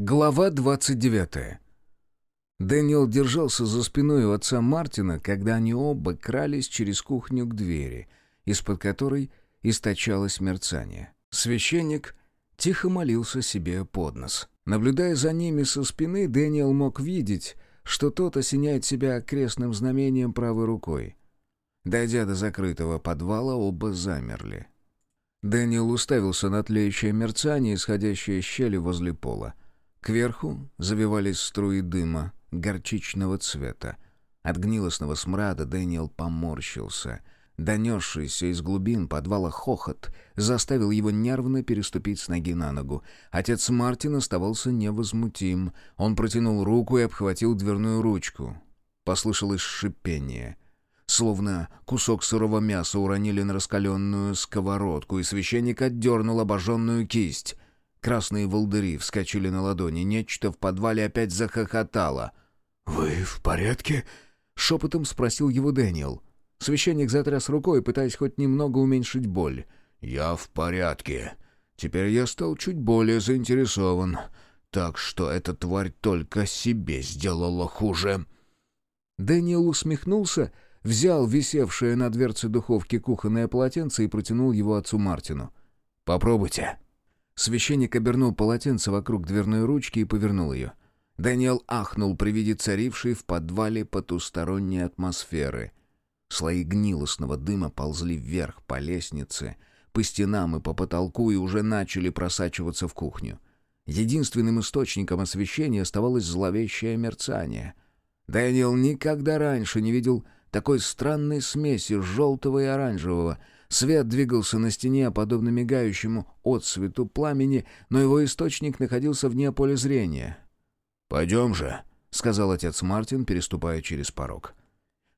Глава 29. Дэниел держался за спиной у отца Мартина, когда они оба крались через кухню к двери, из-под которой источалось мерцание. Священник тихо молился себе под нос. Наблюдая за ними со спины, Дэниел мог видеть, что тот осеняет себя крестным знамением правой рукой. Дойдя до закрытого подвала, оба замерли. Дэниел уставился на тлеющее мерцание, исходящее из щели возле пола — Кверху завивались струи дыма горчичного цвета. От гнилостного смрада Дэниел поморщился. Донесшийся из глубин подвала хохот заставил его нервно переступить с ноги на ногу. Отец Мартин оставался невозмутим. Он протянул руку и обхватил дверную ручку. Послышалось шипение — Словно кусок сырого мяса уронили на раскаленную сковородку, и священник отдернул обожженную кисть. Красные волдыри вскочили на ладони. Нечто в подвале опять захохотало. «Вы в порядке?» — шепотом спросил его Дэниел. Священник затряс рукой, пытаясь хоть немного уменьшить боль. «Я в порядке. Теперь я стал чуть более заинтересован. Так что эта тварь только себе сделала хуже». Дэниел усмехнулся, взял висевшее на дверце духовки кухонное полотенце и протянул его отцу Мартину. «Попробуйте». Священник обернул полотенце вокруг дверной ручки и повернул ее. Даниэл ахнул при виде царившей в подвале потусторонней атмосферы. Слои гнилостного дыма ползли вверх по лестнице, по стенам и по потолку и уже начали просачиваться в кухню. Единственным источником освещения оставалось зловещее мерцание. Дэниел никогда раньше не видел такой странной смеси желтого и оранжевого — Свет двигался на стене, подобно мигающему отсвету пламени, но его источник находился вне поля зрения. «Пойдем же», — сказал отец Мартин, переступая через порог.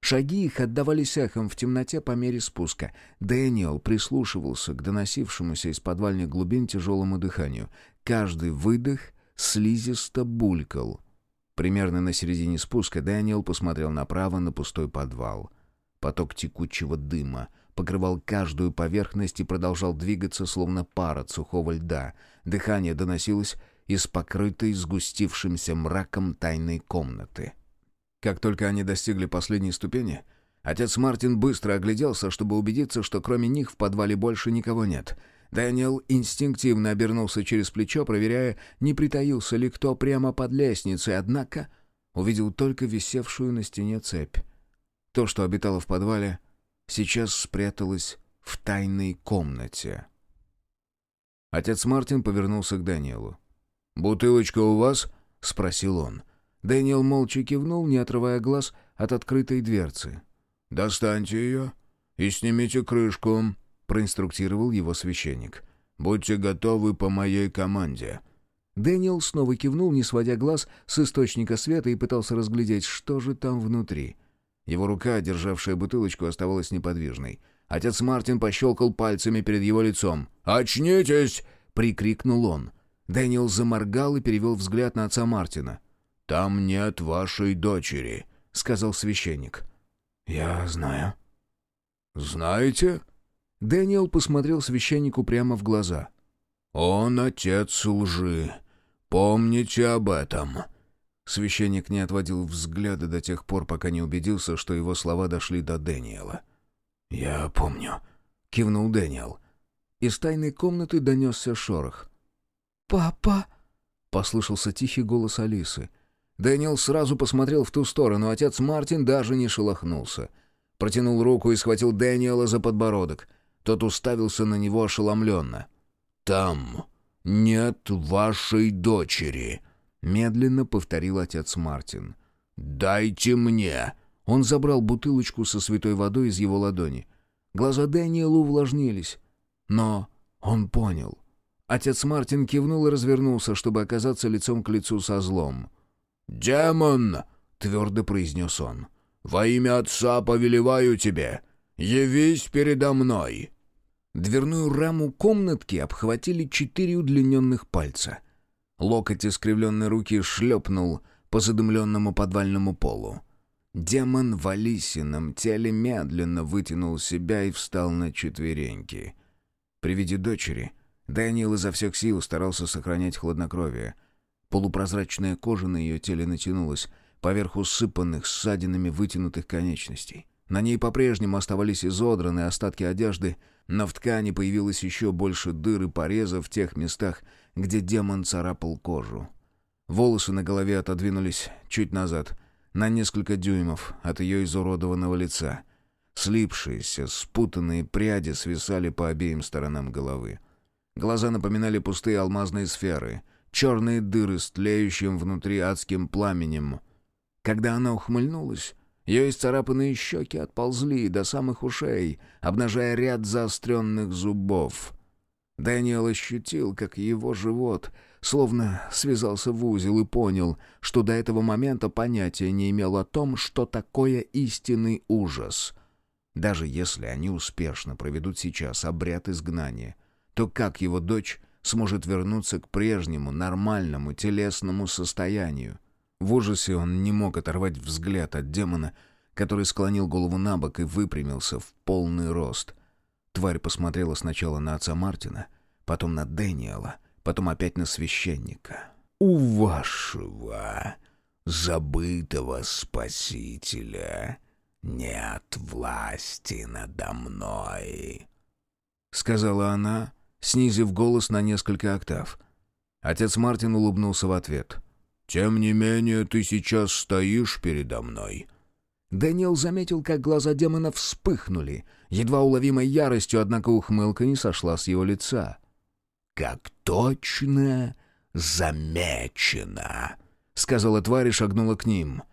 Шаги их отдавались эхом в темноте по мере спуска. Дэниел прислушивался к доносившемуся из подвальных глубин тяжелому дыханию. Каждый выдох слизисто булькал. Примерно на середине спуска Дэниел посмотрел направо на пустой подвал. Поток текучего дыма — покрывал каждую поверхность и продолжал двигаться, словно пар от сухого льда. Дыхание доносилось из покрытой сгустившимся мраком тайной комнаты. Как только они достигли последней ступени, отец Мартин быстро огляделся, чтобы убедиться, что кроме них в подвале больше никого нет. Дэниел инстинктивно обернулся через плечо, проверяя, не притаился ли кто прямо под лестницей, однако увидел только висевшую на стене цепь. То, что обитало в подвале — сейчас спряталась в тайной комнате. Отец Мартин повернулся к Даниэлу. «Бутылочка у вас?» — спросил он. Дэниел молча кивнул, не отрывая глаз от открытой дверцы. «Достаньте ее и снимите крышку», — проинструктировал его священник. «Будьте готовы по моей команде». Дэниел снова кивнул, не сводя глаз с источника света и пытался разглядеть, что же там внутри. Его рука, державшая бутылочку, оставалась неподвижной. Отец Мартин пощелкал пальцами перед его лицом. «Очнитесь!» — прикрикнул он. Дэниел заморгал и перевел взгляд на отца Мартина. «Там нет вашей дочери», — сказал священник. «Я знаю». «Знаете?» Дэниел посмотрел священнику прямо в глаза. «Он отец лжи. Помните об этом». Священник не отводил взгляда до тех пор, пока не убедился, что его слова дошли до Дэниела. «Я помню», — кивнул Дэниел. Из тайной комнаты донесся шорох. «Папа!» — послышался тихий голос Алисы. Дэниел сразу посмотрел в ту сторону, отец Мартин даже не шелохнулся. Протянул руку и схватил Дэниела за подбородок. Тот уставился на него ошеломленно. «Там нет вашей дочери», Медленно повторил отец Мартин. «Дайте мне!» Он забрал бутылочку со святой водой из его ладони. Глаза Дэниела увлажнились. Но он понял. Отец Мартин кивнул и развернулся, чтобы оказаться лицом к лицу со злом. «Демон!» — твердо произнес он. «Во имя Отца повелеваю тебе! Явись передо мной!» Дверную раму комнатки обхватили четыре удлиненных пальца — Локоть искривленной руки шлепнул по задымленному подвальному полу. Демон в Алисином теле медленно вытянул себя и встал на четвереньки. При виде дочери Дэниел изо всех сил старался сохранять хладнокровие. Полупрозрачная кожа на ее теле натянулась, поверх усыпанных ссадинами вытянутых конечностей. На ней по-прежнему оставались изодранные остатки одежды, но в ткани появилось еще больше дыр и порезов в тех местах, где демон царапал кожу. Волосы на голове отодвинулись чуть назад, на несколько дюймов от ее изуродованного лица. Слипшиеся, спутанные пряди свисали по обеим сторонам головы. Глаза напоминали пустые алмазные сферы, черные дыры с тлеющим внутри адским пламенем. Когда она ухмыльнулась, ее исцарапанные щеки отползли до самых ушей, обнажая ряд заостренных зубов. Дэниел ощутил, как его живот словно связался в узел и понял, что до этого момента понятия не имел о том, что такое истинный ужас. Даже если они успешно проведут сейчас обряд изгнания, то как его дочь сможет вернуться к прежнему нормальному телесному состоянию? В ужасе он не мог оторвать взгляд от демона, который склонил голову на бок и выпрямился в полный рост. Тварь посмотрела сначала на отца Мартина, потом на Дэниела, потом опять на священника. «У вашего забытого спасителя нет власти надо мной», — сказала она, снизив голос на несколько октав. Отец Мартин улыбнулся в ответ — «Тем не менее, ты сейчас стоишь передо мной». Дэниел заметил, как глаза демона вспыхнули, едва уловимой яростью, однако ухмылка не сошла с его лица. «Как точно замечено!» — сказала тварь и шагнула к ним.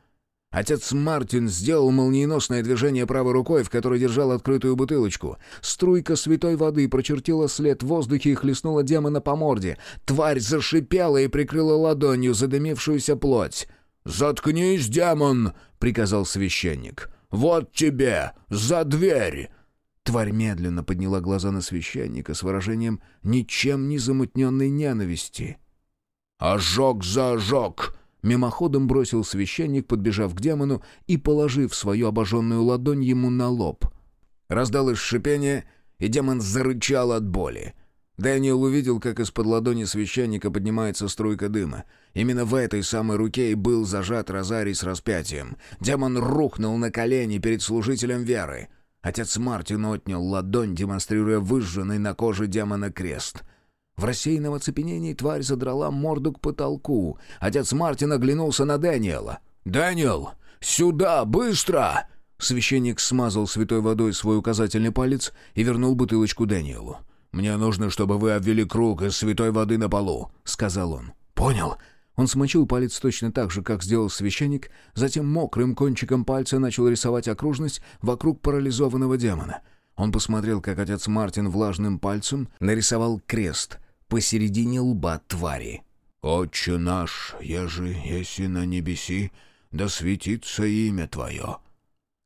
Отец Мартин сделал молниеносное движение правой рукой, в которой держал открытую бутылочку. Струйка святой воды прочертила след в воздухе и хлестнула демона по морде. Тварь зашипела и прикрыла ладонью задымившуюся плоть. «Заткнись, демон!» — приказал священник. «Вот тебе! За дверь!» Тварь медленно подняла глаза на священника с выражением ничем не замутненной ненависти. «Ожог за ожог!» Мимоходом бросил священник, подбежав к демону и положив свою обожженную ладонь ему на лоб. Раздалось шипение, и демон зарычал от боли. Дэниел увидел, как из-под ладони священника поднимается струйка дыма. Именно в этой самой руке и был зажат розарий с распятием. Демон рухнул на колени перед служителем веры. Отец Мартин отнял ладонь, демонстрируя выжженный на коже демона крест — в рассеянном оцепенении тварь задрала морду к потолку. Отец Мартин оглянулся на Дэниела. «Дэниел, сюда, быстро!» Священник смазал святой водой свой указательный палец и вернул бутылочку Дэниелу. «Мне нужно, чтобы вы обвели круг из святой воды на полу», — сказал он. «Понял». Он смочил палец точно так же, как сделал священник, затем мокрым кончиком пальца начал рисовать окружность вокруг парализованного демона. Он посмотрел, как отец Мартин влажным пальцем нарисовал крест — посередине лба твари. «Отче наш, еже еси на небеси, да светится имя Твое».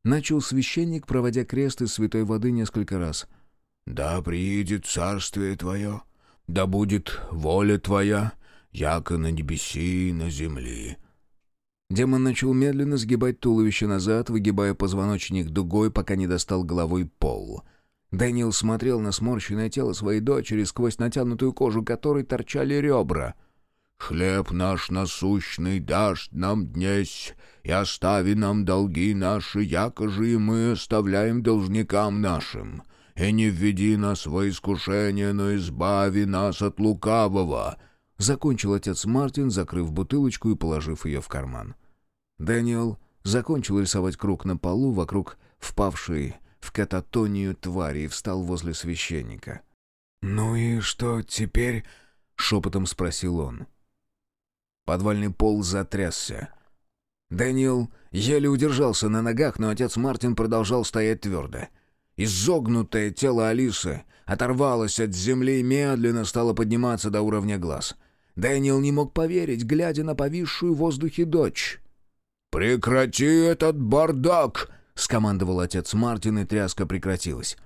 Начал священник, проводя крест из святой воды несколько раз. «Да приидет царствие Твое, да будет воля Твоя, яко на небеси и на земли». Демон начал медленно сгибать туловище назад, выгибая позвоночник дугой, пока не достал головой пол — Дэниел смотрел на сморщенное тело своей дочери сквозь натянутую кожу которой торчали ребра. «Хлеб наш насущный дашь нам днесь, и остави нам долги наши, яко же и мы оставляем должникам нашим. И не введи нас во искушение, но избави нас от лукавого». Закончил отец Мартин, закрыв бутылочку и положив ее в карман. Дэниел закончил рисовать круг на полу вокруг впавшей в кататонию твари и встал возле священника. «Ну и что теперь?» — шепотом спросил он. Подвальный пол затрясся. Дэниел еле удержался на ногах, но отец Мартин продолжал стоять твердо. Изогнутое тело Алисы оторвалось от земли и медленно стало подниматься до уровня глаз. Дэниел не мог поверить, глядя на повисшую в воздухе дочь. «Прекрати этот бардак!» — скомандовал отец Мартин, и тряска прекратилась.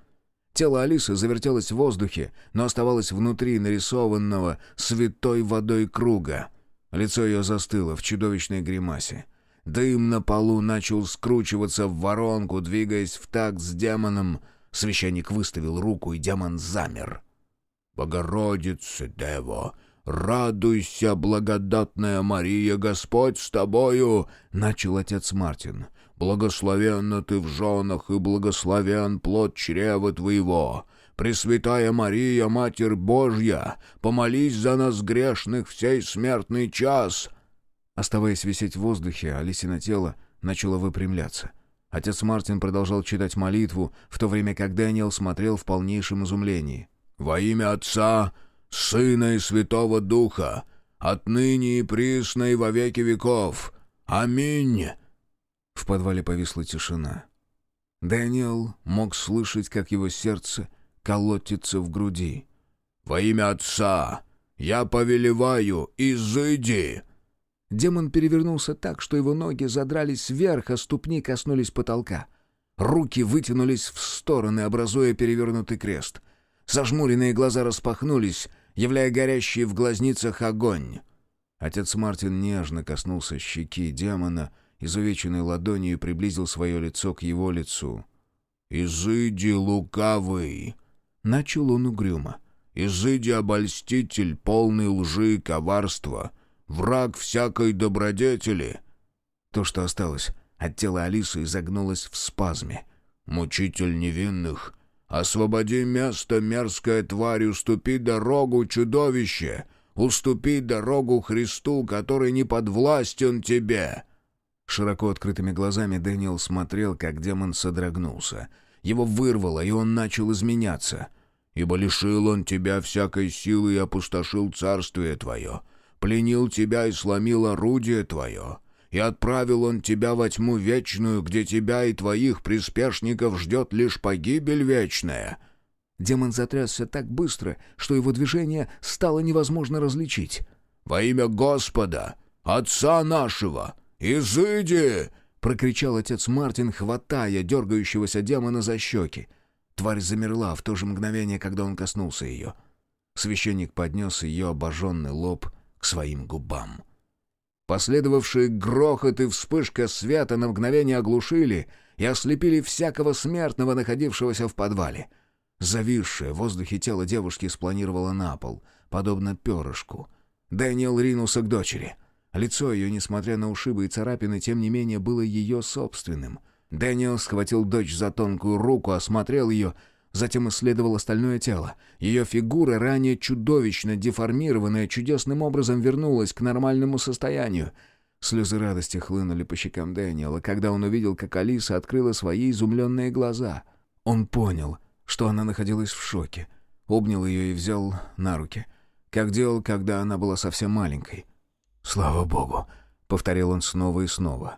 Тело Алисы завертелось в воздухе, но оставалось внутри нарисованного святой водой круга. Лицо ее застыло в чудовищной гримасе. Дым на полу начал скручиваться в воронку, двигаясь в такт с демоном. Священник выставил руку, и демон замер. «Богородице, Дево, «Радуйся, благодатная Мария, Господь с тобою!» — начал отец Мартин. «Благословенна ты в женах, и благословен плод чрева твоего!» Пресвятая Мария, Матерь Божья, помолись за нас грешных в смертный час!» Оставаясь висеть в воздухе, Алисина тело начало выпрямляться. Отец Мартин продолжал читать молитву, в то время как Дэниел смотрел в полнейшем изумлении. «Во имя Отца, Сына и Святого Духа, отныне и присно и во веки веков. Аминь!» В подвале повисла тишина. Дэниел мог слышать, как его сердце колотится в груди. «Во имя Отца я повелеваю, изыди!» Демон перевернулся так, что его ноги задрались вверх, а ступни коснулись потолка. Руки вытянулись в стороны, образуя перевернутый крест. Зажмуренные глаза распахнулись, являя горящий в глазницах огонь. Отец Мартин нежно коснулся щеки демона, изувеченной ладонью и приблизил свое лицо к его лицу. «Изыди, лукавый!» — начал он угрюмо. «Изыди, обольститель, полный лжи и коварства!» враг всякой добродетели». То, что осталось от тела Алисы, изогнулось в спазме. «Мучитель невинных, освободи место, мерзкая тварь, уступи дорогу, чудовище, уступи дорогу Христу, который не подвластен тебе». Широко открытыми глазами Дэниел смотрел, как демон содрогнулся. Его вырвало, и он начал изменяться. «Ибо лишил он тебя всякой силы и опустошил царствие твое» пленил тебя и сломил орудие твое, и отправил он тебя во тьму вечную, где тебя и твоих приспешников ждет лишь погибель вечная». Демон затрясся так быстро, что его движение стало невозможно различить. «Во имя Господа, Отца нашего, изыди!» — прокричал отец Мартин, хватая дергающегося демона за щеки. Тварь замерла в то же мгновение, когда он коснулся ее. Священник поднес ее обожженный лоб к своим губам. Последовавшие грохот и вспышка света на мгновение оглушили и ослепили всякого смертного, находившегося в подвале. Зависшее в воздухе тело девушки спланировало на пол, подобно перышку. Дэниел ринулся к дочери. Лицо ее, несмотря на ушибы и царапины, тем не менее было ее собственным. Дэниел схватил дочь за тонкую руку, осмотрел ее Затем исследовал остальное тело. Ее фигура, ранее чудовищно деформированная, чудесным образом вернулась к нормальному состоянию. Слезы радости хлынули по щекам Дэниела, когда он увидел, как Алиса открыла свои изумленные глаза. Он понял, что она находилась в шоке. Обнял ее и взял на руки, как делал, когда она была совсем маленькой. «Слава Богу!» — повторил он снова и снова.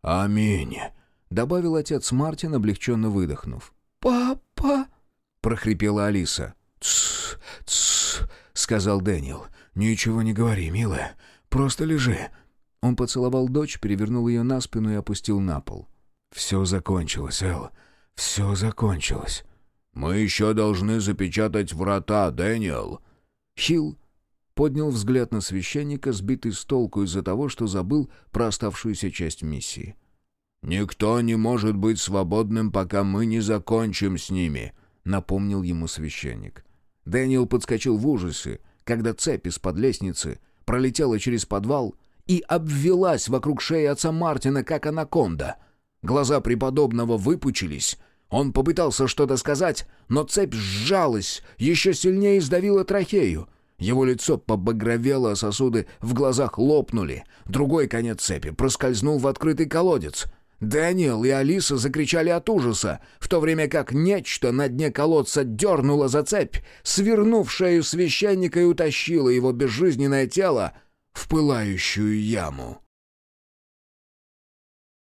«Аминь!» — добавил отец Мартин, облегченно выдохнув. «Папа!» — прохрипела Алиса. «Тссс, тссс», — сказал Дэниел. «Ничего не говори, милая. Просто лежи». Он поцеловал дочь, перевернул ее на спину и опустил на пол. «Все закончилось, Эл. Все закончилось». «Мы еще должны запечатать врата, Дэниел». Хилл поднял взгляд на священника, сбитый с толку из-за того, что забыл про оставшуюся часть миссии. «Никто не может быть свободным, пока мы не закончим с ними», напомнил ему священник. Дэниел подскочил в ужасе, когда цепь из-под лестницы пролетела через подвал и обвелась вокруг шеи отца Мартина, как анаконда. Глаза преподобного выпучились. Он попытался что-то сказать, но цепь сжалась, еще сильнее сдавила трахею. Его лицо побагровело, а сосуды в глазах лопнули. Другой конец цепи проскользнул в открытый колодец — Дэниел и Алиса закричали от ужаса, в то время как нечто на дне колодца дернуло за цепь, свернув шею священника и утащило его безжизненное тело в пылающую яму.